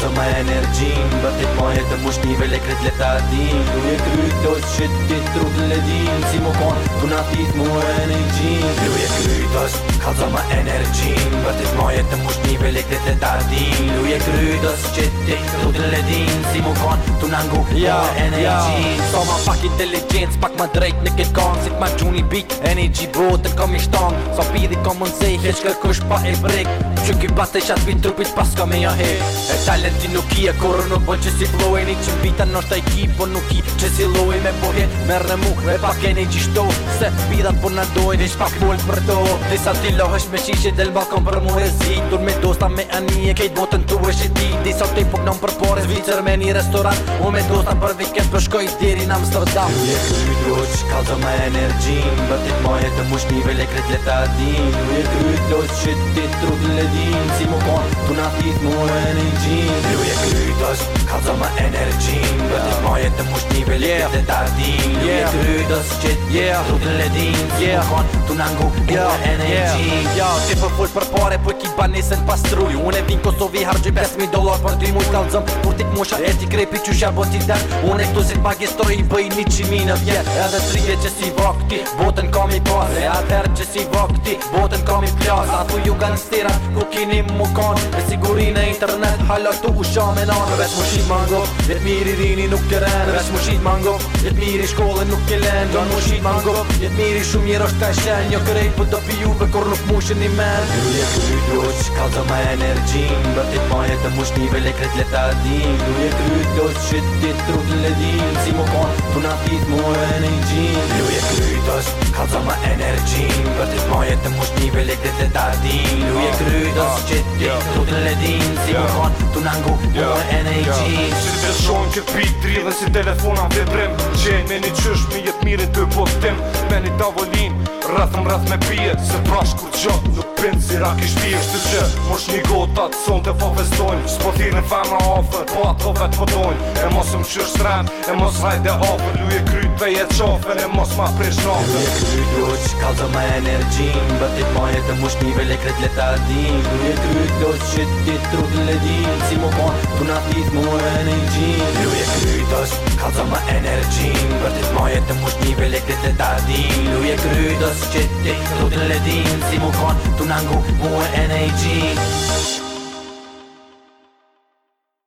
të ma energjin Bërë të të mojë të bush një vele kret le të adin Në një kry të që që të të trup në ledin Si më konë të në mu e në i gjin Në të që që të ma energjin Bërë të të mojë të kret le të je krydës qëti Tu të ledin si mu kon Tu nangu ja, e energi ja. So ma pak inteligenc Pak ma drejt në këtë kon Si t'ma gjuni bik Energi bo të kom i shton So pidi kom më nëzhe Hes kërkush pa e brek Që ky bat e shatë vitë trupit Pas me ja jo he E talenti nuk i e korë Nuk bën që si blowin I që mbita nështë i ki Po nuk i që si lojë me bohje Merë në mu Me pak energi shto Se pidat po në dojnë Dish pak pol për to Disa ti me Del me anije kejt botën tu e shiti Di sot e i po puknon nëm për pore Zvicër me një restoran U me do për vikend për shkoj diri në Amsterdam Le kry të loq, kalë të me energjin Për të të të mush njive le kret le të adin Le kry të që t'i të tru të ledin Si mu konë, t'u në atit mu e një gjin Le kry të loq, kalë të me energjin të mush nivel yeah. Dhe ta din Nuk yeah. jetë rydës qëtë yeah. Tu të ledin Tu më konë Tu në ngu Tu yeah. me energy yeah. yeah. Ti për full për Po ki banisën pas truj Unë e vinë Kosovi Hargjë 5.000 dolar Për ty mu i kalëzëm Kur ti kmusha E ti krepi që shja bëti po den Unë e këtu si të magistroj I bëj 100.000 në vjet Edhe tri e që si vakti Botën ka mi pas E atër që si vakti Botën ka mi plas Atu ju kanë stira Ku kini internet Halatu u shamenon Vetë më shqip më ngo Vetë mirë i nuk të veç më shqit mango Jetë miri shkollën nuk ke lenë Donë më shqit mango Jetë miri shumë mirë është ka shenë Një kërejt për do pi juve nuk më shë një menë Gruja kryu t'loq, ka të ma energjin Bërtit ma jetë më shnive le kret le ta din Gruja kryu t'loq, që ti trut Si më konë, tu na fit mu e në i gjin Gruja kryu t'loq, të ma energjin Bërtit ma jetë më shnive le kret le ta din Gruja kryu t'loq, që ti trut Si më konë, tu na ngu, mu e në Se shohin kët pit dri dhe si telefona vje brem Qenj me një qësht me jet mire të postim Me një tavolin rrath më rrath me pijet Se prash kur gjot nuk pin si rak i shpijet që mosh një gota të son të fafestojnë Së po thirë në fama ofër po atë ove të po E mos më qësht rrem e mos hajde dhe ofër Luje kryt dhe jet qofën e mos ma prish nofër Luje kryt do që me energjin Bëtit ti të majhet mosh mive le kret leta din Luje kryt do që ti trut ledin Si mo kon, Në atit më në jean Luje krytos, chodzą ma energin Bo ty moje to możliwe, lekkie te dadin Luje krytos, czy ty, to tyle din Simu kon, tu nangu, mu energin